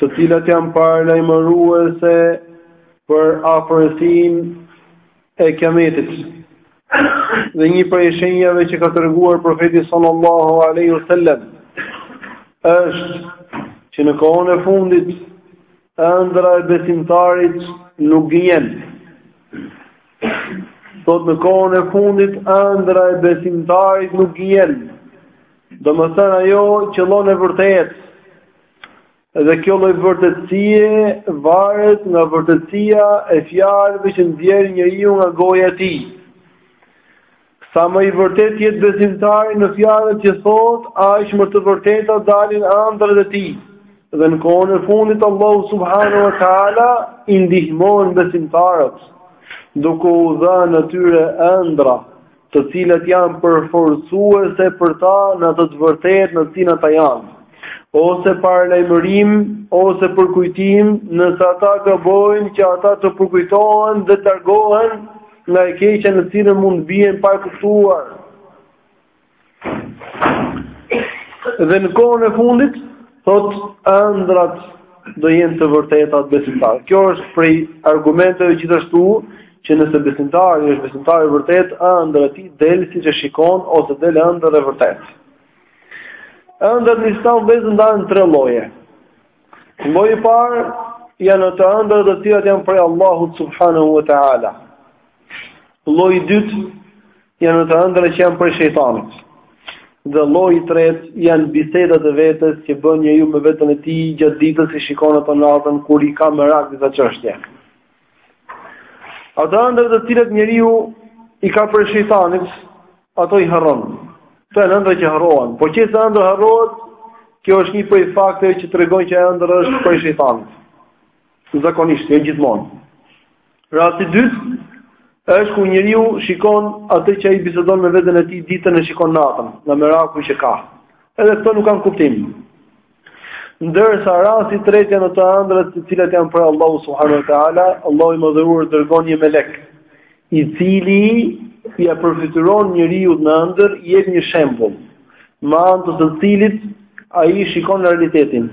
të cilat janë paralajmëruese për afërsinë e kiametit. Dhe një prej shenjave që ka treguar profeti sallallahu alaihi wasallam është që në kohën e fundit ëndra e besimtarit nuk gënjen. Thotë në kohën e fundit ëndra e besimtarit nuk gënjen. Domethënë ajo qëllon e vërtetë Dhe kjo lloj vërtetësie varet nga vërtetësia e fjalëve që nxjerr njeriu nga goja e tij. Sa më i vërtetë të jetë besimtari në fjalët që thotë, aq më të vërteta dalin ëndrrat e tij. Dhe në kohën e fundit Allahu subhanahu wa taala i ndihmon besimtarët duke u dhënë atyre ëndrra të cilat janë përforcuese për ta në atë të vërtetë në të cilën ata janë, ose paralajmërim, ose përkujtim, nëse ata gabojnë që ata të përkujtohen dhe të largohen nga e keqja në të cilën mund të bien pa e kuptuar. Dhe në kohën e fundit, thotë ëndrrat do jenë të vërteta te besimtari. Kjo është prej argumenteve gjithashtu që nëse besimtari është besimtar i vërtetë, ëndrra e tij del siç e shikon ose del ëndërr e vërtetë. Ëndrrat në Islam ndahen në tre lloje. Lloji i parë janë ato ëndrra të cilat janë prej Allahut subhanahu wa taala. Lloji i dytë Janë ato ëndrra që janë prej shejtanit. Dhe lloji i tretë janë bisedat e vetes që bën njeriu me veten e tij gjatë ditës i shikon ato natën kur i ka merak disa çështje. Ato ëndrra të cilat njeriu i ka prej shejtanit, ato i harron. Këto janë ëndrra që harrohen. Po qe se ëndrra harrohet, kjo është një prej fakteve që tregon që ëndrra është prej shejtanit. Zakonisht, jo gjithmonë. Rasti i dytë është kur njeriu shikon atë që ai bisedon me veten e tij ditën e shikon natën, nga meraku që ka. Edhe këto nuk kanë kuptim. Ndërsa rasti i tretë janë ato ëndrrat të cilat janë prej Allahut subhanahu wa taala, Allahu i madhëruar dërgon një melek, i cili ia përfytyron njeriut në ëndërr, i jep një shembull, me anë të të cilit ai shikon realitetin.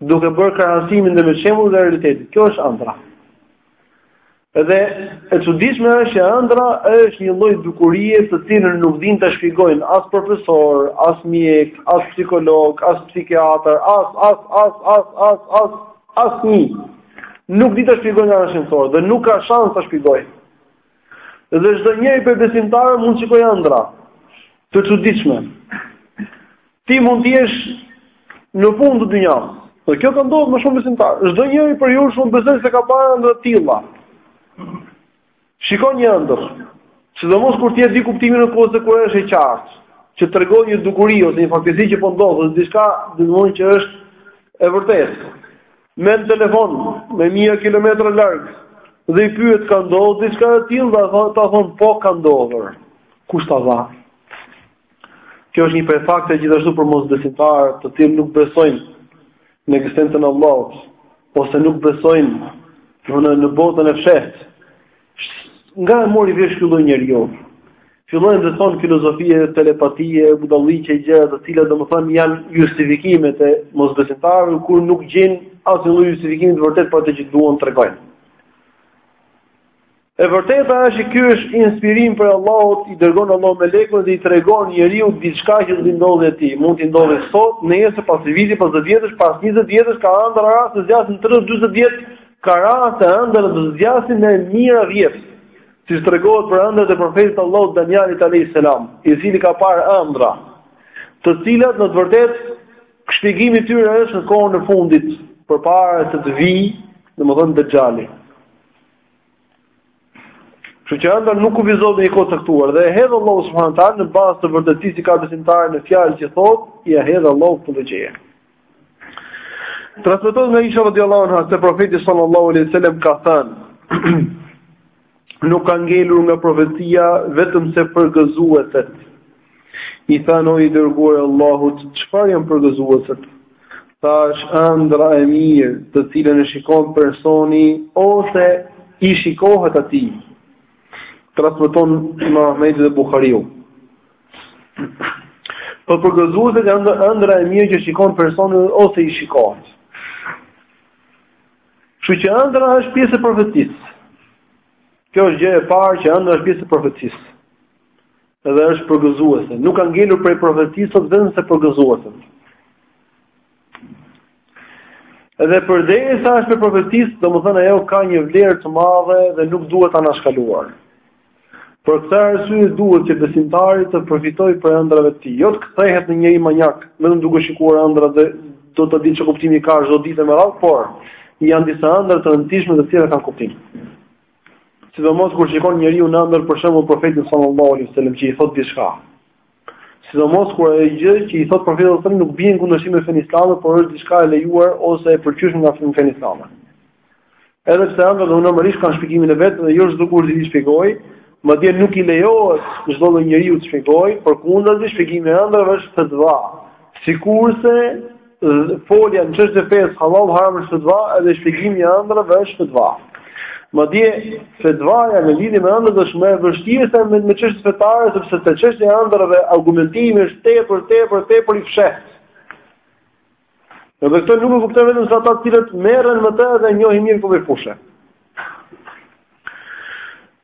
duke bërë krahasimin ndërmjet shembullit dhe realitetit. Kjo është ëndrra. Dhe e çuditshme është që ëndrra është një lloj dukurie të cilën nuk din ta shpjegojnë as profesor, as mjek, as psikolog, as psikiatër, as as as as as as asnjë. Nuk di ta shpjegojë nga ana shkencore dhe nuk ka shans ta shpjegojë. Dhe çdo njeri prej besimtarëve mund të shikojë ëndrra të çuditshme. Ti mund të jesh në fund të dynjas. Dhe kjo ka ndodhur me shumë besimtarë. Çdo njeri prej jush unë besoj se ka parë ëndrra të tilla. Shikon një ëndërr. Sidomos kur ti e di kuptimin ose kur është e qartë, që tregon një dukuri ose një fakt si që po ndodh, ose diçka domethënë që është e vërtetë. Merr në telefon, me mijëra kilometra larg, dhe i pyet ka ndodhur diçka e tillë, ta thonë po ka ndodhur. Kush ta dha? Kjo është një prej fakteve gjithashtu për mosbesimtarët, të cilët nuk besojnë në ekzistencën e Allahut ose nuk besojnë në në botën e fshehtë. Nga e mori vesh ky lloj njeriu? Fillojnë të thonë filozofie, telepatie, budalliqe gjëra të cilat domethënë janë justifikime të mosbesimtarëve kur nuk gjejnë asnjë lloj justifikimi të vërtetë për atë që duan të tregojnë. E vërteta është që ky është inspirim prej Allahut, i dërgon Allahu melekun dhe i tregon njeriut diçka që do t'i ndodhë atij. Mund të ndodhë sot, nesër, pas një viti, pas 10 vjetësh, pas 20 vjetësh, ka ëndrra rast të zgjasin 30-40 vjet, ka rast ëndrra të zgjasin e mijëra vjet. Siç tregohet për ëndrrat e profetit të Allahut Danialit alayhis salam, i cili ka parë ëndrra, të cilat në të vërtetë shpjegimi i tyre është në kohën e fundit, përpara se të vijë, domethënë Dexhali. Kështu që ëndrra nuk kufizohet në një kohë të caktuar dhe e hedh Allahu subhanahu taala në bazë të vërtetësisë që ka besimtari në fjalë që thotë, ia hedh Allahu këtë gjë. Transmetohet nga Aisha radiallahu anha se profeti sallallahu alaihi wasallam ka thënë: Nuk ka ngelur nga profecia vetëm se përgëzueset. I thanë o i dërguar i Allahut, çfarë janë përgëzueset? Tha është ëndrra e mirë, të cilën e shikon personi ose i shikohet atij. Transmeton Imam Ahmedi dhe Buhariu. Po përgëzueset janë ëndrra e mirë që shikon personi ose i shikohet. Kështu që ëndrra është pjesë e profecisë. Kjo është gjëja e parë që ëndrra është pjesë e profecisë. Edhe është përgëzuese. Nuk ka ngelur prej profetisë sot vetëm se përgëzuese. Edhe përderisa është prej profetisë, domethënë ajo ka një vlerë të madhe dhe nuk duhet anashkaluar. Për këtë arsye duhet që besimtari të përfitojë prej ëndrrave të tij, jo të kthehet në njeri manjak, vetëm duke shikuar ëndrra dhe do ta dijë ç'kuptimi ka çdo ditë me radhë, por janë disa ëndrra të rëndësishme të cilat kanë kuptim. Sidomos kur shikon njeriu në ëndër për shembull profetin sallallahu alaihi wasallam që i thot diçka. Sidomos kur ajo gjë që i thot profeti sallallahu alaihi wasallam nuk bie në kundërshtim me fenë islame, por është diçka e lejuar ose e pëlqyeshme nga feja islame. Edhe pse ëndrrat normalisht kanë shpjegimin e vet dhe jo çdokush i shpjegon, madje nuk i lejohet çdo njeriu të shpjegoj, përkundazi shpjegimi i ëndrrave është fetva. Sikurse folja në çështje fesë halal haram është fetva edhe shpjegimi i ëndrrave është fetva. Madje fetvaja në lidhje me ëndrrat është më e vështirë se me, me çështje fetare sepse te çështja e ëndrrave argumentimi është tepër tepër tepër i fshehtë. Edhe këtë nuk e kuptojnë vetëm se ata të cilët merren me të dhe njohin mirë këtë fushë.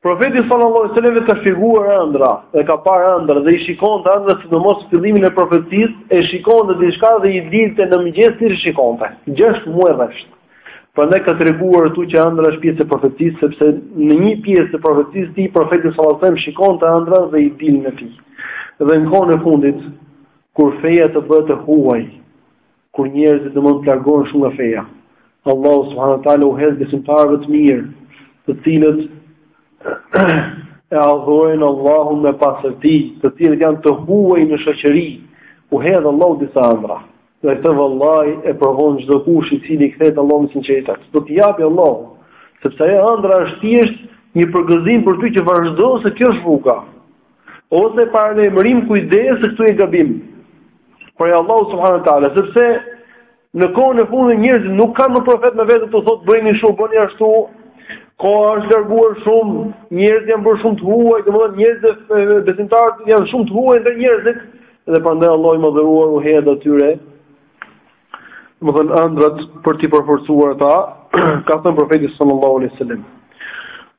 Profeti sallallahu alaihi wasallam ka shpjeguar ëndra, e ka parë ëndra dhe i shikonte ëndra sidomos në fillimin e profecisë, e shikonte diçka dhe i dilte në mëngjes siç e shikonte. 6 muaj rresht. Prandaj ka treguar këtu që ëndra është pjesë e profecisë sepse në një pjesë të profecisë tij profeti sallallahu alaihi wasallam shikonte ëndra dhe i dilnin atij. Dhe në kohën e fundit kur feja të bëhet e huaj, Kur njerëzit domethënë të largohen shumë nga feja, Allahu subhanahu wa taala u hedh besimtarëve të mirë, të cilët e adhurojnë Allahun me pastërti, të cilët janë të huaj në shoqëri, u hedh Allahu disa ëndra. Dhe këtë vallahi e provon çdokush i cili i kthehet Allahut me sinqeritet. Do t'i japi Allahu, sepse ajo ëndra është thjesht një përgëzim për ty që vazhdo se kjo është rruga. Ose paralajmërim kujdes se këtu je gabim. Prej Allahut subhanahu wa taala, sepse në kohën e fundit njerëzit nuk kanë më profet me vete t'u thotë bëjni kështu, bëni ashtu. Koha është larguar shumë, njerëzit janë bërë shumë të huaj, domethënë njerëzit besimtarët janë shumë të huaj ndër njerëzit dhe prandaj Allahu i madhëruar u hedh atyre Domethënë ëndrrat për t'i përforcuar ata, ka thënë profeti sallallahu alaihi wasallam.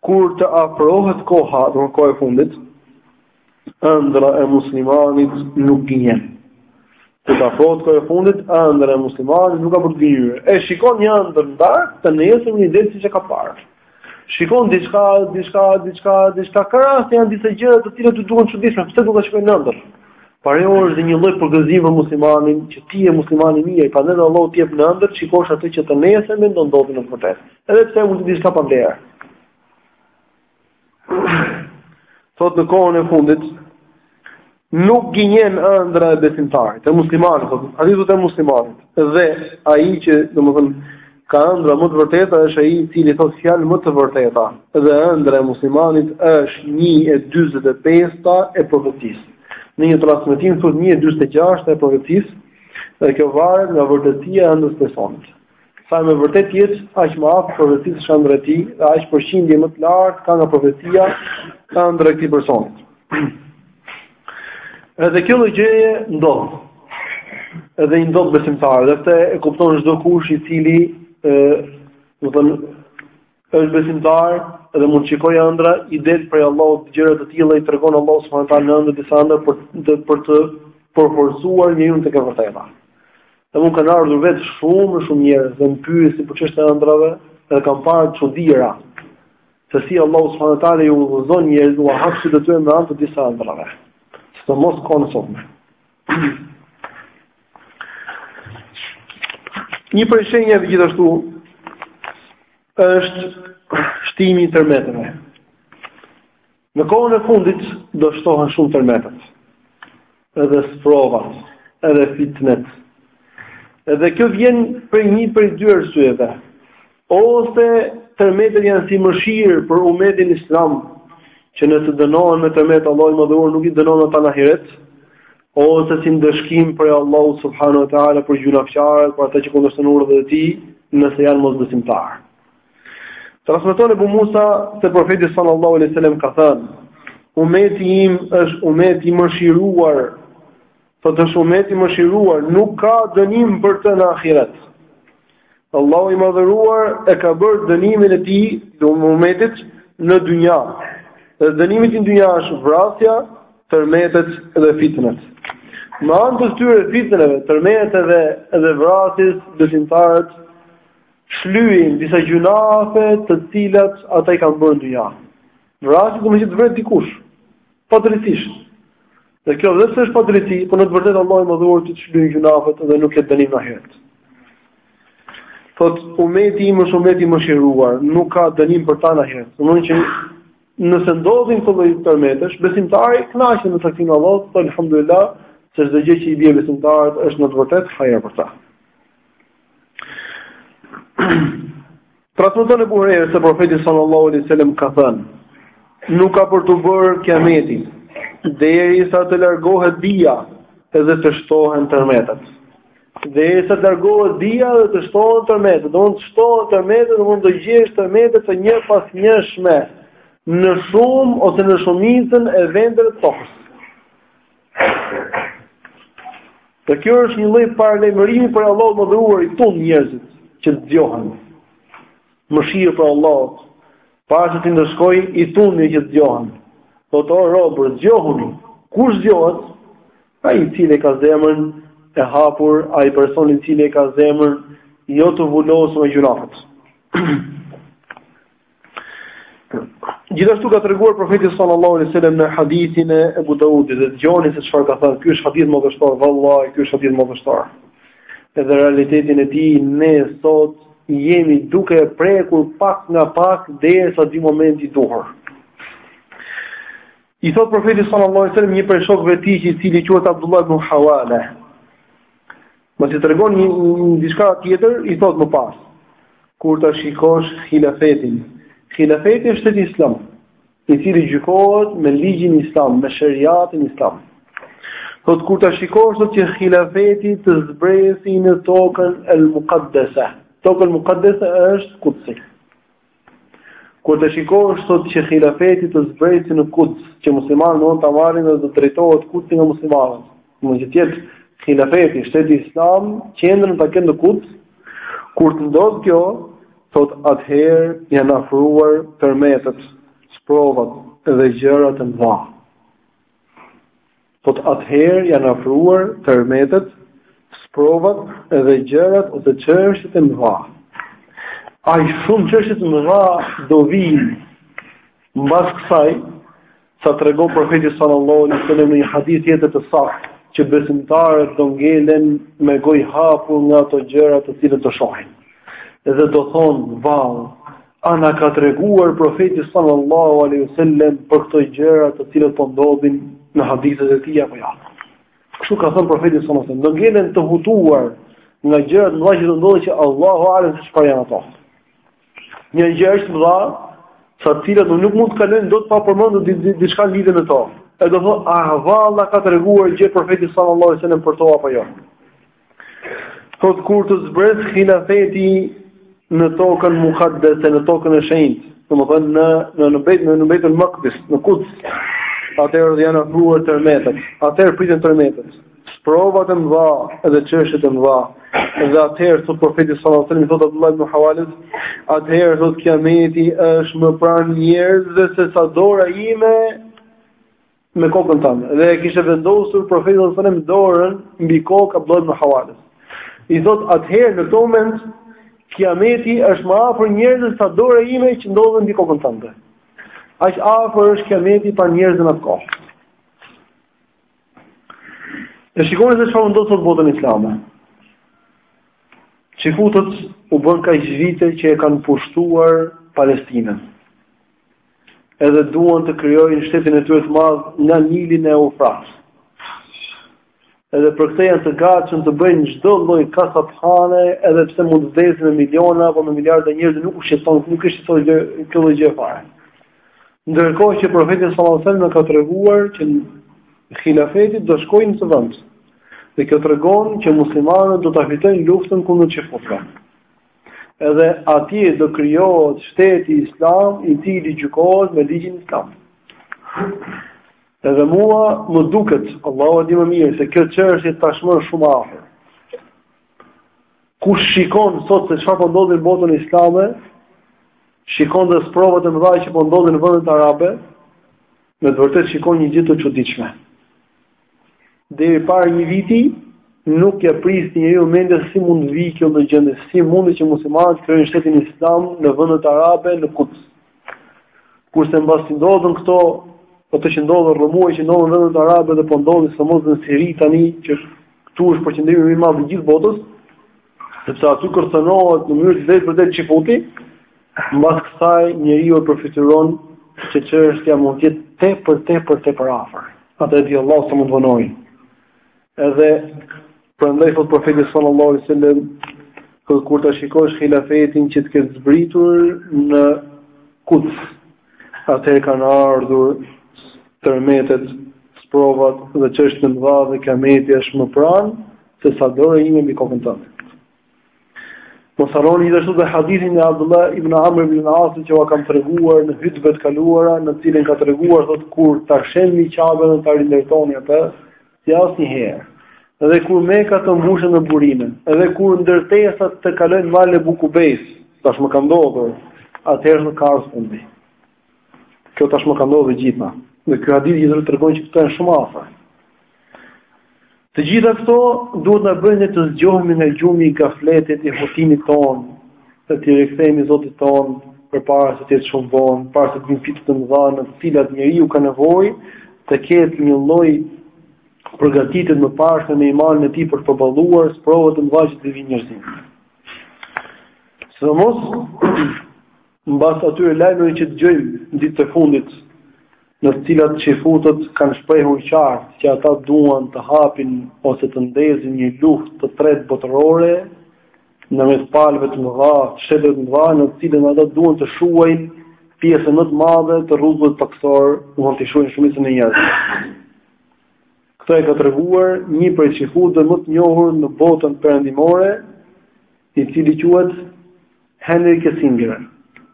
Kur të afrohet koha, do koha e fundit, ëndrra e muslimanit nuk gënjen. Kur të afrohet koha e fundit, ëndrra e muslimanit nuk ka për të gënjyer. E shikon një ëndër natën, të nesërmen del siç e ka parë. Shikon diçka, diçka, diçka, diçka ka raste janë disa gjëra të cilat të duken çuditshme, pse duhet ta shikoj në ëndër? Por ajo është një lloj përgëzimi për muslimanin, që ti je musliman i mirë, prandaj dhe Allahu të jep në ëndër të shikosh atë që të nesërmen do ndodhi në vërtetë. Edhe pse mund të jetë diçka pa vlerë. Thot në kohën e fundit, nuk gënjen ëndra e besimtarit, e muslimanit, thot, hadithi thot e muslimanit, dhe ai që, domethënë, ka ëndra më të vërteta është ai i cili thot fjalë më të vërteta dhe ëndra e muslimanit është 1/45-ta e profecisë. Në një transmetim thot 1/46-ta e profecisë, dhe kjo varet nga vërtetësia e ëndrës së personit. Sa më i vërtetë të jetë, aq më afër profecisë është ëndrra e tij dhe aq përqindje më të lartë ka nga profecia ka ëndrra e këtij personi. Edhe kjo lloj gjëje ndodh. Edhe i ndodh besimtarëve, dhe këtë e kupton çdo kush i cili ë, domethënë, Është besimtar dhe mund të shikojë ëndrra, i del prej Allahut gjëra të tilla i tregon Allahu subhanahu wa taala në ëndër disa ëndrra për të për të përforcuar njeriu tek e vërteta. Dhe mu më kanë ardhur vetë shumë shumë njerëz dhe më pyesin për çështën e ëndrrave dhe kanë parë çudira se si Allahu subhanahu wa taala i udhëzon njerëzit ua hap sytë e tyre me anë të disa ëndrrave. Sidomos kohën e sotme. Një prej shenjave gjithashtu është shtimi i tërmeteve. Në kohën e fundit do shtohen shumë tërmetet. Edhe sprovat, edhe fitnet. Edhe kjo vjen prej një prej dy arsyeve. Ose tërmetet janë si mëshirë për umetin islam, që nëse dënohen me tërmet Allahu i Madhëruar nuk i dënon ata në ahiret, ose si ndëshkim prej Allahut subhanahu wa taala për gjynafqarët, për ata që kundërshtojnë urdhrat e tij, nëse janë mosbesimtarë. Transmeton Ebu Musa se profeti sallallahu alaihi wasallam ka thënë: Umeti im është umet i mëshiruar Thotë është umet i mëshiruar, nuk ka dënim për të në ahiret. Allahu i madhëruar e ka bërë dënimin e tij, të umetit, në dynja. Dhe dënimi i tij në dynja është vrasja, tërmetet dhe fitnet. Me anë të këtyre fitneve, tërmeteve dhe, dhe vrasjes, besimtarët, shlyjnë disa gjynafe të cilat ata i kanë bërë në dynja. Vrasja domethënë që të vret dikush. Padrejtisht. Dhe kjo edhe pse është padrejtësi, por në të vërtetë Allahu i madhëruar t'i shlyen gjynafet dhe nuk ke dënim në ahiret. Thot umeti im është umet i mëshiruar, nuk ka dënim për të në ahiret. Domethënë që nëse ndodhin këto lloj tërmetesh, besimtari kënaqet me caktimin e Allahut, po alhamdulillah, se çdo gjë që i bie besimtarit është në të vërtetë hajër për të. Transmeton Ebu Hurejre se profeti sallallahu alaihi wasallam ka thënë: Nuk ka për t'u bërë kiameti derisa të largohet dija dhe të shtohen tërmetet. Derisa të largohet dija dhe të shtohen tërmetet, domethënë të shtohen tërmetet, domethënë të gjesh tërmetet të njëpasnjëshme në shumë ose në shumicën e vendeve të tokës. Dhe kjo është një lloj paralajmërimi prej Allahut me dhuruar i tund njerëzit që të zgjohen. Mëshirë prej Allahut. Para se t'i ndëshkojë i tund që të zgjohen. Po to robër zgjohuni. Kush zgjohet? Ai i cili e ka zemrën e hapur, ai personi i cili e ka zemrën jo të vulosur me gjynahet. Gjithashtu ka treguar profeti sallallahu alaihi wasallam në hadithin e Abu Daudit dhe dëgjoni se çfarë ka thënë. Ky është hadith madhështor, vallahi, ky është hadith madhështor. Edhe realitetin e tij ne sot jemi duke e prekur pak nga pak derisa të vijë momenti i duhur. I thot profeti sallallahu alaihi wasallam një prej shokëve të tij i cili quhet Abdullah ibn Hawala. Masi tregon një, një diçka tjetër, i thot më pas. Kur ta shikosh hilafetin, hilafeti është shteti Islam, i cili gjykohet me ligjin Islam, me sheriatin Islam. Thot kur ta shikosh thot që hilafeti të zbresi në tokën El Muqaddasa. Tokën Muqaddasa është Kudsi. Kur ta shikosh thot që hilafeti të zbresi në Kuds, që muslimanët mund ta marrin dhe të drejtohet Kudsi nga muslimanët. Që të jetë hilafeti, shteti islam, qendrën ta ketë në Kuds. Kur të ndodh kjo, thot atëherë janë afruar tërmetet, sprovat dhe gjërat e mëdha. Thot atëherë janë afruar tërmetet, sprovat edhe gjërat ose çështjet e mëdha. Aq shumë çështje të mëdha do vijnë mbas kësaj sa tregon profeti sallallahu alaihi wasallam në një hadith tjetër të saktë që besimtarët do ngelen me gojë hapur nga ato gjëra të cilat do shohin. Edhe do thonë vallë, A na ka treguar profeti sallallahu alaihi wasallam për këto gjëra të cilat po ndodhin në hadithet e tij apo jo? Ja? Kështu ka thënë profeti sallallahu alaihi wasallam, do ngelen të hutuar nga gjërat e mëdha që do ndodhin që Allahu alem se çfarë janë ato. Janë gjëra të mëdha, sa të cilat nuk mund të kalojnë dot pa përmendur diçka lidhje me to. E do thonë, a vallë na ka treguar gjë profeti sallallahu alaihi wasallam për to apo jo? Thotë kur të zbres hilafeti në tokën Muqaddese, në tokën e shenjtë, domethënë në në në Beit në Beitul Maqdis, në Kuds. Atëherë janë afruar tërmetet. Atëherë priten tërmetet. Sprovat e mëdha dhe çështjet e mëdha. Dhe atëherë thotë profeti sallallahu alajhi wasallam thotë Abdullah ibn Hawalit, atëherë thotë kiameti është më pranë njerëzve se sa dora ime me kokën tënde dhe e kishte vendosur profeti sallallahu alajhi wasallam dorën mbi kokë Abdullah ibn Hawalës. I thot atëherë në këtë moment Kiameti është më afër njerëzve sa dora ime që ndodhet mbi kokën tënde. Aq afër është Kiameti pranë njerëzve në atë kohë. E shikoni se çfarë ndodh sot në botën islame. Çifutët u bënë kaq vite që e kanë pushtuar Palestinën. edhe duan të krijojnë shtetin e tyre të madh nga Nili në Eufrat. Edhe për këtë janë të gatshëm të bëjnë çdo lloj kasaphane, edhe pse mund të vdesin me miliona apo me miliarda njerëz nuk u shqetëson, nuk është çfarë gjë kjo lloj gjë fare. Ndërkohë që profeti sallallahu alajhi wasallam ka treguar që hilafeti do shkojë në atë vend. Dhe kjo tregon që muslimanët do ta fitojnë luftën kundër çifutëve. Edhe atje do krijohet shteti islam i cili gjykohet me ligjin islam. Edhe mua më duket, Allahu e di më mirë se kjo çështje tashmë është shumë afër. Kush shikon sot se çfarë po ndodh në botën islame, shikon dhe sprovat e mëdha që po ndodhin në vendet arabe, me të vërtetë shikon një gjë të çuditshme. deri para një viti nuk ia priste njeriut mendja si mund të vijë kjo lloj gjendje, si mundet që muslimanët të krijojnë shtetin islam në vendet arabe në Kuds. Kurse mbasi ndodhën këto, ato që ndodhën, rrëmujat që ndodhën në vendet arabe dhe po ndodhin sidomos në Siri tani që këtu është përqendrimi më i madh i gjithë botës, Sepse aty kërcënohet në mënyrë të drejtpërdrejtë çifuti, mbas kësaj njeriu e përfytyron se çështja mund të jetë tepër tepër tepër afër. Atë e di Allahu se mund të vonojë. Edhe prandaj thot profeti sallallahu alaihi wasallam kur kur ta shikosh hilafetin që të ketë zbritur në Kuds, Atëherë kanë ardhur tërmetet, sprovat dhe çështje të mëdha dhe kiameti është më pranë se sa dora ime mbi kokën tënde. Mos harroni gjithashtu dhe hadithin e Abdullah ibn Amr ibn al-As që ua kam treguar në hutbet e kaluara, në të cilin ka treguar thot kur ta shembni Qaben dhe ta rindërtoni atë, Si asnjëherë. Dhe kur Meka të mbushet me burime, dhe kur ndërtesat të kalojnë malin e Ebu Kubejs, tashmë ka ndodhur, atëherë na ka ardhur fundi. Kjo tashmë ka ndodhur e gjitha. Dhe ky hadith gjithë tregon që kjo është shumë afër. Të gjitha këto duhet na bëjnë të zgjohemi nga gjumi i gafletit i hutimit tonë, Të t'i rikthehemi Zotit tonë përpara se të jetë shumë vonë, para se të vinë fitnet e mëdha në të cilat njeriu ka nevojë të ketë një lloj përgatitje të mëparshme me imanin e tij për të përballuar sprovat e mëdha që do t'i vijnë njerëzimit. Sidomos mbas atyre lajmeve që dëgjojmë ditët e fundit në të cilat çifutët kanë shprehur qartë që ata duan të hapin ose të ndezin një luftë të tretë botërore në mes palëve të mëdha, shteteve të mëdha, në të cilën ata duan të shuajnë pjesën më të madhe të rruzullit tokësor, duan të shuajnë shumicën e njerëzve. Këtë e ka treguar një prej çifutëve më të njohur në botën perëndimore, i cili quhet Henry Kissinger.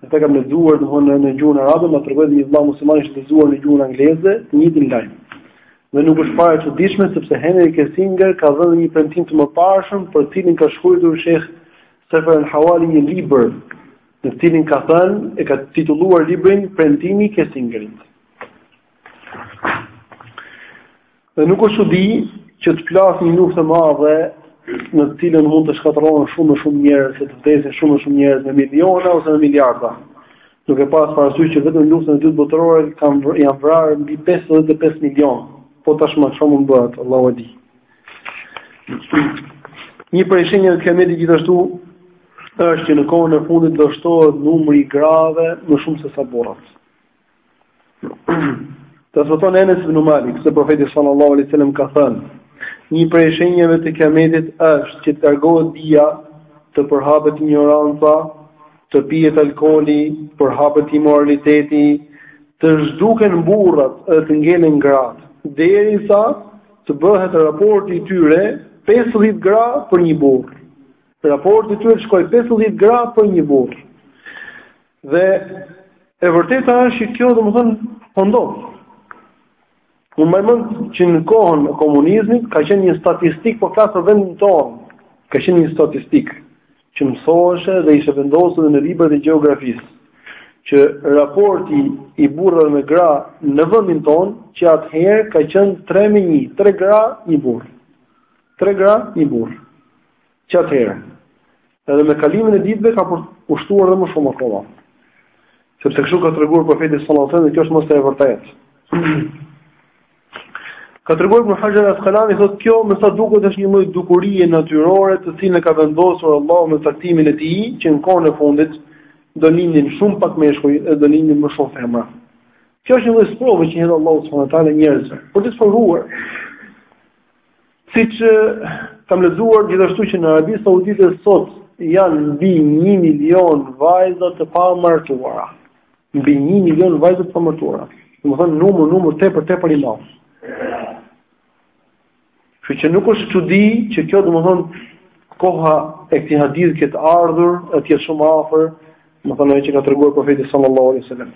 Atë e kam lexuar domthonë në gjuhën arabe, ma tregoi një vëlla musliman e kishte lexuar në gjuhën angleze, të njëjtin lajm. Dhe nuk është fare e çuditshme sepse Henry Kissinger ka dhënë një premtim të mëparshëm për të cilin ka shkruar Sheikh Sefer al-Hawali një libër, në të cilin ka thënë e ka titulluar librin Premtimi i Kissingerit. Dhe nuk është çudi që të plasë një luftë e madhe në të cilën mund të shkatërrohen shumë më shumë njerëz, ose të vdesin shumë më shumë njerëz me miliona ose me miliarda. duke pas parasysh që vetëm në luftën e dytë botërore kanë janë vrarë mbi 55 milionë. Po tashmë çfarë mund të bëhet, Allahu e di. Një prej shenjave të kiametit gjithashtu është që në kohën e fundit do shtohet numri i grave më shumë se sa burrat. Transmeton Enes ibn Malik se profeti sallallahu alaihi wasallam ka thënë: "Një prej shenjave të Kiametit është që të largohet dija, të përhapet injoranca, të pihet alkooli, të përhapet imoraliteti, të zhduken burrat dhe të ngelen gratë, derisa të bëhet raporti i tyre 50 gra për një burrë." Raporti i tyre të shkojë 50 gra për një burrë. Dhe e vërteta është që kjo domethënë po ndodh. Unë mbaj mend që në kohën e komunizmit ka qenë një statistikë po flas për vendin tonë. Ka qenë një statistikë që mësoheshe dhe ishte vendosur në librat e gjeografisë që raporti i burrave me gra në vendin tonë që atëherë ka qenë 3 me 1, 3 gra, 1 burrë. 3 gra, 1 burrë. Që atëherë, edhe me kalimin e ditëve ka për t'u shtuar dhe më shumë akoma. Sepse kështu ka treguar profeti sallallahu alajhi wasallam dhe kjo është mëse e vërtetë. Ka treguar Ibn Hajar al-Asqalani thotë kjo me sa duket është një lloj dukurie natyrore të cilën e ka vendosur Allahu me caktimin e tij që në kohën e fundit do lindin shumë pak meshkuj dhe do lindin më shumë femra. Kjo është një lloj sprove që hedh Allahu subhanahu wa taala njerëzve për t'i sprovuar. Siç kam lexuar gjithashtu që në Arabinë Saudite sot janë mbi 1 milion vajza të pamartuara. Mbi 1 milion vajza të pamartuara. Domethënë numër numër tepër tepër i madh. Kështu që nuk është çudi që kjo domethënë koha e këtij hadithi ketë ardhur, të jetë shumë afër, domethënë ajo që ka treguar profeti sallallahu alaihi wasallam.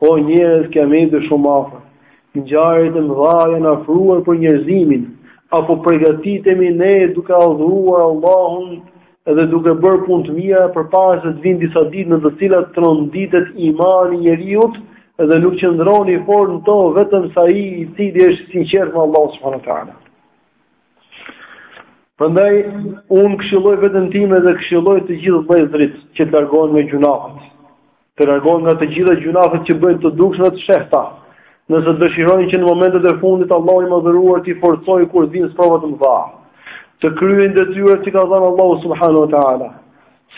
O njerëz, kiameti është shumë afër. Ngjarjet e mëdha janë afruar për njerëzimin. Apo përgatitemi ne duke adhuruar Allahun dhe duke bërë punë të mira përpara se të vinë disa ditë në të cilat tronditet imani i njeriut dhe nuk qëndron i fortë në to vetëm se ai i cili është i sinqertë me Allahun subhanahu wa taala. Prandaj unë këshilloj veten time dhe këshilloj të gjithë vëllezërit që të largohen nga gjynahet. Të largohen nga të gjitha gjynahet që bëjnë të dukshme të fshehta. Nëse dëshirojnë që në momentet e fundit Allahu i madhëruar t'i forcojë kur vijnë sprova të mëdha, të kryejnë detyrat që ka dhënë Allahu subhanahu wa taala,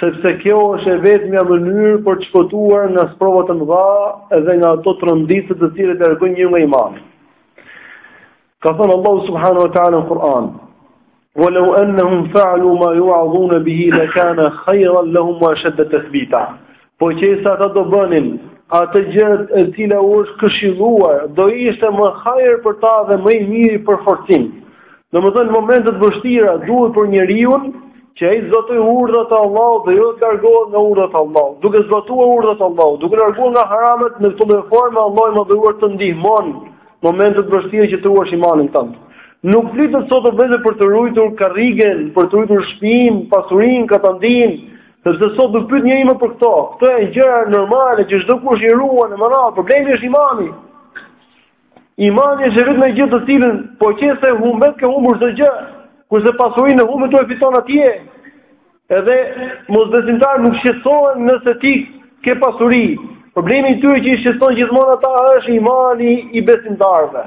sepse kjo është e vetmja mënyrë për të shpëtuar nga sprova të mëdha dhe nga ato tronditëse të cilat largojnë njeriun nga imani. Ka thënë Allahu subhanahu wa taala në Kur'an: "Wa law annahum fa'alu ma yu'adhuna bihi la kana khayran lahum wa ashadda tathbita." Po që se ata do bënin atë gjë e cila u është këshilluar, do ishte më hajër për ta dhe më i mirë për forcim. Domethënë në momentet vështira duhet për njeriun që ai të zbatojë urdhrat e Allahut dhe jo të largohet nga urdhrat e Allahut. Duke zbatuar urdhrat e Allahut, duke larguar nga haramat në këtë formë, Allahu i madhëruar të ndihmon Momentet vështira që të ruash imanin tënd. Nuk flitet sot vetëm për të rujtur karrigen, për të rujtur shpinë, pasurinë, katandinë, sepse sot nuk pyt njëri më për këto. Këto janë gjëra normale që çdokush i ruan e me radhë, problemi është imani. Imani është e vetmja gjë të cilën po qe se e humbet, ke humbur çdo gjë. Kurse pasurinë e humbet do e fiton atje. Edhe mosbesimtarët nuk shqetësohen nëse ti ke pasuri. Problemi i tyre që i shqetëson gjithmonë ata është imani i besimtarëve.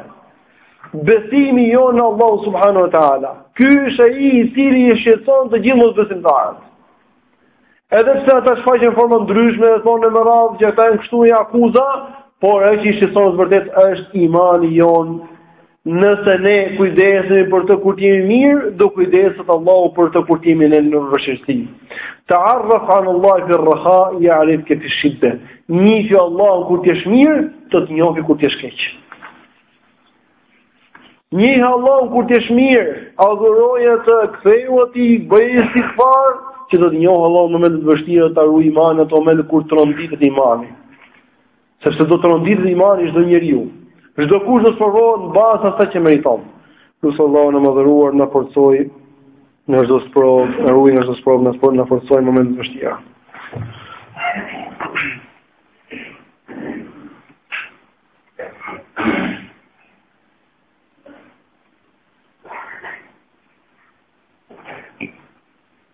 Besimi jonë në Allahun subhanahu wa taala. Ky është ai i cili i shqetëson të gjithë mosbesimtarët. Edhe pse ata shfaqen në forma të ndryshme dhe thonë me radhë që ata janë kështu i akuza, por ajo që i shqetëson vërtet është imani jonë Nëse ne kujdesemi për të kur jemi mirë, do kujdeset Allahu për të kur jemi në vështirësi. Ta'arraf 'ala Allahi fi ar-rakha ya'rifka fi ash-shidda. Njihe Allahun kur të jesh mirë, do të njohë kur të jesh keq. Njihe Allahun kur të jesh mirë, adhuroje atë, kthehju atij, bëj istighfar, që të të njohë Allahu në momentet e vështira, ta ruajë imanin ato momentet kur tronditet imani. Sepse do tronditet imani i çdo njeriu. Çdokush do të sprovohet në bazë të asaj që meriton. Lus Allahun e madhëruar na forcojë në çdo sprovë, na ruajë në çdo sprovë, na forcojë në momente të vështira.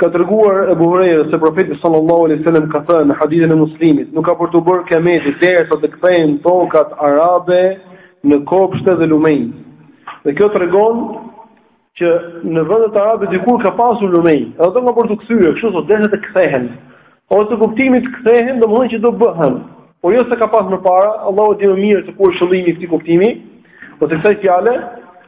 Ka treguar Ebu Hurejra se profeti sallallahu alaihi wasallam ka thënë në hadithin e Muslimit, nuk ka për t'u bërë kiameti derisa të kthehen tokat arabe në kopshte dhe lumenj. Dhe kjo tregon që në vendet arabe dikur ka pasur lumenj, edhe ato kanë për t'u kthyer, kështu thotë derisa të kthehen. Ose kuptimi të kthehen, domethënë që do bëhen. Por jo se ka pas më para, Allahu e di më mirë se ku është qëllimi i këtij kuptimi, ose kësaj fjale,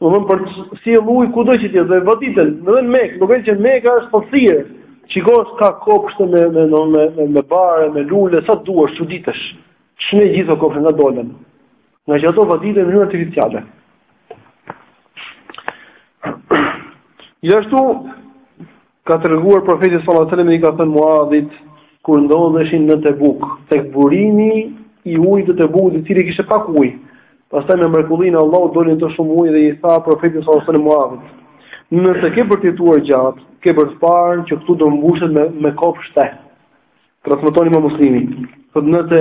Domethënë për të sjellë ujë kudo që të jetë dhe vaditen, edhe në Mekë, duke qenë që Meka është pa shira. Shikosh ka kopshte me me me me, me bare, me lule, sa duash, çuditesh. Shumë gjithë ato kopshte nga dolën. Ngaqë ato vaditen në mënyrë artificiale. Gjithashtu Ka treguar Profeti sallallahu alajhi wasallam i ka thënë Muadhit kur ndodheshin në Tebuk, tek burimi i ujit të Tebukut, i cili kishte pak ujë. Pastaj me mrekullinë e Allahut doli shumë ujë dhe i tha Profeti sallallahu alajhi wasallam Muadhit, "Nëse ke për të jetuar gjatë, ke për të parë që këtu do mbushet me me kopshte." Transmeton imam Muslimi. Thotë nëse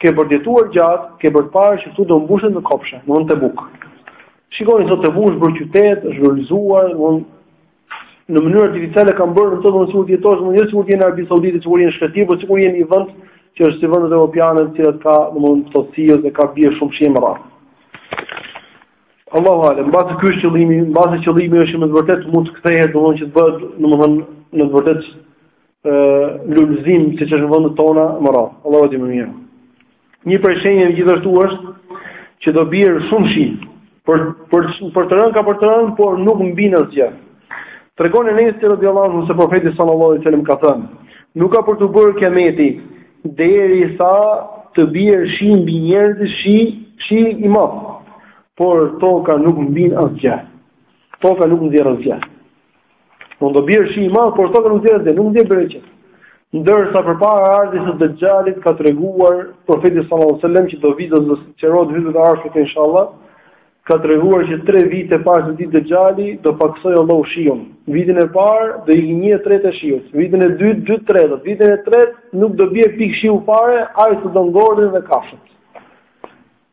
ke për të jetuar gjatë, ke për të parë që këtu do mbushet me kopshte, në Tebuk. Shikoni sot Tebuk është bërë qytet, është lulëzuar, në mënyrë artificiale kanë bërë në tokën sikur të jetosh, më jo sikur ti je në Arabi Saudite, sikur je në Shqipëri, por sikur je në një vend që është si vendet europiane, të cilat ka domethënë ftohtësi dhe ka bie shumë shi e me radhë. Allahu alem, mbase ky është qëllimi, mbase qëllimi është me të vërtetë mund të kthehet domethënë që të bëhet domethënë në të vërtetë ë lulëzim siç është në vendet tona e me radhë. Allahu e di më mirë. Një prej shenjave gjithashtu është që do bjerë shumë shi. Për për për të rënë ka për të rënë, por nuk mbin asgjë. Tregon Enesi radhiyallahu anhu se profeti sallallahu alaihi wasallam ka thënë, nuk ka për t'u bërë kiameti derisa të bjerë shi mbi njerëzit, shi, shi i madh. Por toka nuk mbin asgjë. Toka nuk nxjerr asgjë. Mund të bjerë shi i madh, por toka nuk nxjerr, nuk nxjerr bereqet. Ndërsa përpara ardhjes së Dexhalit ka treguar profeti sallallahu alajhi wasallam që do vijë do të sqarohet ditët e ardhshme inshallah, ka treguar që 3 vite para se të vijë Dexhali do paksojë Allahu shiun. Vitin e parë do ikë një e treta e shiut, vitin e dytë dy të tretat, vitin e tretë nuk do bjerë pikë shiu fare, aty do ngordhin dhe kafshët.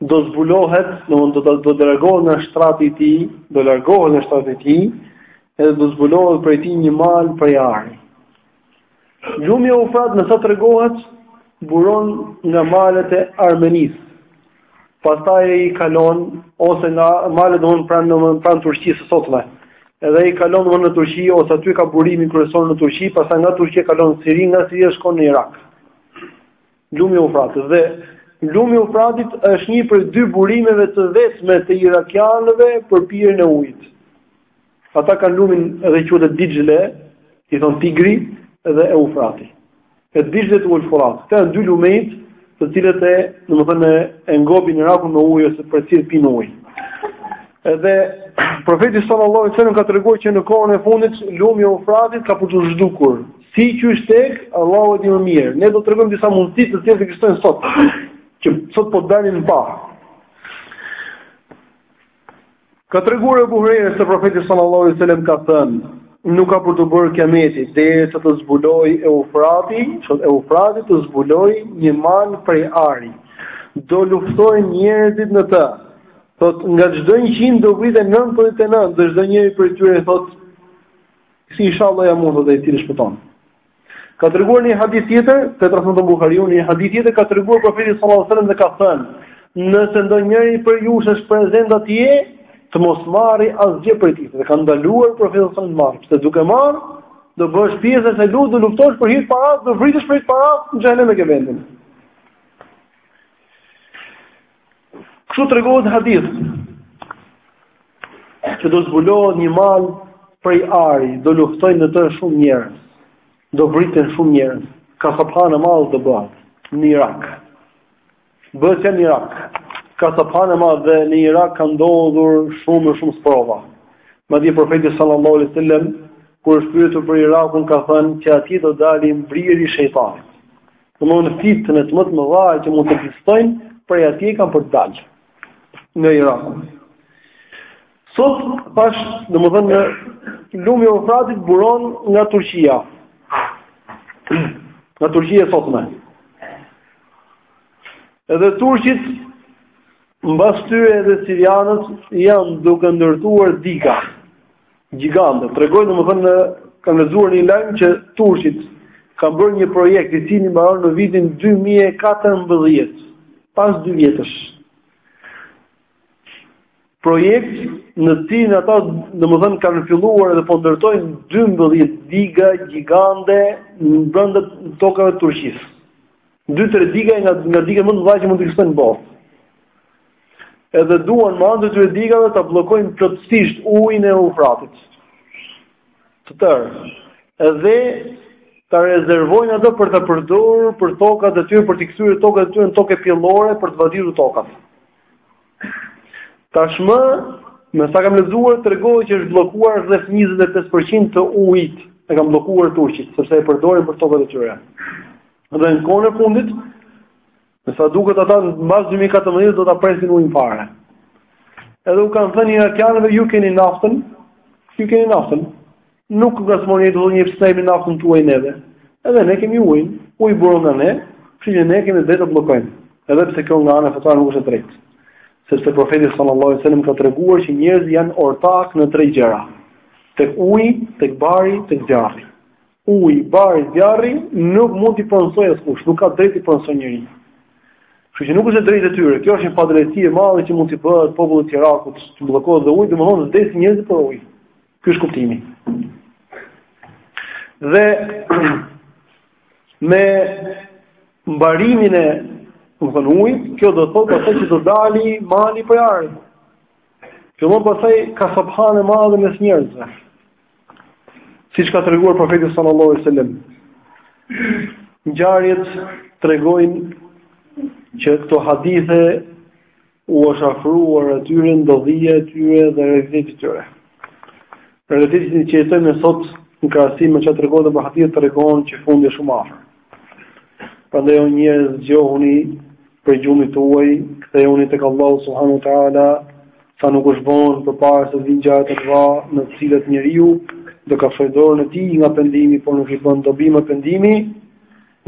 do zbulohet, domthonë do do të largohet nga shtrati i tij, do largohet nga shtrati i tij, edhe do zbulohet prej tij një mal prej ari. Lumi Eufrat me sa tregohet buron nga malet e Armenisë. Pastaj ai i kalon ose nga malet domthonë pranë domthonë pranë Turqisë së sotme. Edhe i kalon domthonë në Turqi ose aty ka burimin kryesor në Turqi, pastaj nga Turqia kalon në Siri, nga Siria shkon në Irak. Lumi Eufrat dhe lumi i Eufratit është një prej dy burimeve të vetme të irakianëve për pirjen e ujit. Ata kanë lumin edhe quhet Dixhle, i thon Tigri dhe Eufrati. E Dixhle dhe Eufrati, këto janë dy lumenjtë të cilët e, domethënë, e ngopin Irakun me ujë ose prej të cilëve pinë ujë. Edhe profeti sallallahu alajhi wasallam ka treguar që në kohën e fundit lumi i Eufratit ka për t'u zhdukur, Si, qysh, tek, Allahu e di më mirë. Ne do të tregojmë disa mundësi të cilat ekzistojnë sot, që sot po dalin në pah. Ka treguar Ebu Hurejra se profeti sallallahu alaihi wasallam ka thënë, nuk ka për t'u bërë kiameti derisa të zbulojë Eufrati, thotë Eufrati të zbulojë një mal prej ari. Do luftojnë njerëzit në të. Thotë nga çdo 100 do vriten 99, dhe çdo njeri prej tyre thotë Se inshallah jam unë ai i cili shpëton. Ka treguar në një hadith tjetër, e transmeton Buhariu, në një hadith tjetër ka treguar profeti sallallahu alajhi wasallam dhe ka thënë: "Nëse ndonjëri prej jush është prezent atje, të mos marrë asgjë prej tij." Dhe ka ndaluar profeti sallallahu alajhi wasallam, pse duke marr, do bëhesh pjesë e asaj lufte, do luftosh për hir të parave, do vritesh për hir të parave, në xhehenem e ke vendin. Kështu tregohet në hadith që do zbulohet një mal prej ari, do luftojnë në të shumë njerëz, do vriten shumë njerëz, kasaphanë e madhe do bëhet në Irak. Bëhet që në Irak, kasaphanë e madhe dhe në Irak kanë ndodhur shumë e shumë sprova. Madje profeti sallallahu alai wasallam, kur është pyetur për Irakun, ka thënë që aty do dalë briri i shejtanit. Domthonë fitnet më të mëdha që mund të ekzistojnë prej atje kanë për të dalë, nga Iraku. Sot pas, domthonë lumi i Eufratit buron nga Turqia. Nga Turqia e sotme. Edhe turqit mbas tyre edhe sirianët janë duke ndërtuar diga. Gjigante, tregojnë domethënë kam lexuar një lajm që turqit kanë bërë një projekt i cili mbaron në vitin 2014, pas dy vjetësh. Projekt në të cilin ata domethënë kanë filluar dhe po ndërtojnë 12 diga gjigante në brenda tokave të Turqisë. Dy tre diga nga nga diga më të mëdha që mund të ekzistojnë në botë. Edhe duan me anë të tyre digave ta bllokojnë plotësisht ujin e Eufratit. Të tërë. Edhe ta rezervojnë atë për t'i përdorur për tokat e tyre, për të kthyer tokat e tyre në tokë pjellore për të vaditur tokat. Tashmë, me sa kam lexuar, tregohet që është bllokuar rreth 25% të ujit e kanë bllokuar turqit, sepse e përdorin për tokat e tyre. Dhe në kohën e fundit, me sa duket ata mbas 2014 do ta presin ujin fare. Edhe u kanë thënë irakianëve ju keni naftën, ju keni naftën. Nuk na jepni neve një pjesë nga naftën tuaj neve. Edhe ne kemi ujin, uji buron nga ne, kështu që ne kemi drejt të bllokojmë. Edhe pse kjo nga ana fetare nuk është e drejtë. Sepse profeti sallallahu alajhi wasallam ka treguar që njerëzit janë ortak në tre gjëra. Tek uji, tek bari, tek zjarri. Uji, bari, zjarri nuk mund t'i pronësojë askush, nuk ka drejt t'i pronësojë njeri. Kështu që nuk është e drejtë e tyre. Kjo është një padrejtësi e madhe që mund t'i bëhet popullit të Irakut, të bllokohet dhe uji, domethënë vdesin njerëz për ujë. Ky është kuptimi. Dhe me mbarimin e me thënë ujit, kjo do të thotë pastaj që do dali mali prej ari. Fillon pastaj kasaphana e madhe mes njerëzve. Siç ka treguar profeti sallallahu alajhi wasallam, ngjarjet tregojnë që këto hadithe u është afruar atyre ndodhia e tyre dhe realiteti i tyre. Realiteti që jetojmë sot në krahasim me çfarë tregojnë hadithet tregon që fundi është shumë afër. Prandaj o njerëz zgjohuni prej gjumit tuaj, kthehuni tek Allahu subhanahu wa taala, sa nuk është vonë përpara se të vinë gjërat e mëdha në të cilat njeriu do kafshojë dorën e tij nga pendimi, por nuk i bën dobi më pendimi.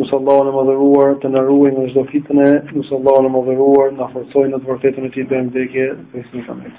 Lus Allahun e madhëruar të na ruaj nga çdo fitnë, lus Allahun e madhëruar na forcojë në të vërtetën e tij deri në vdekje, besim në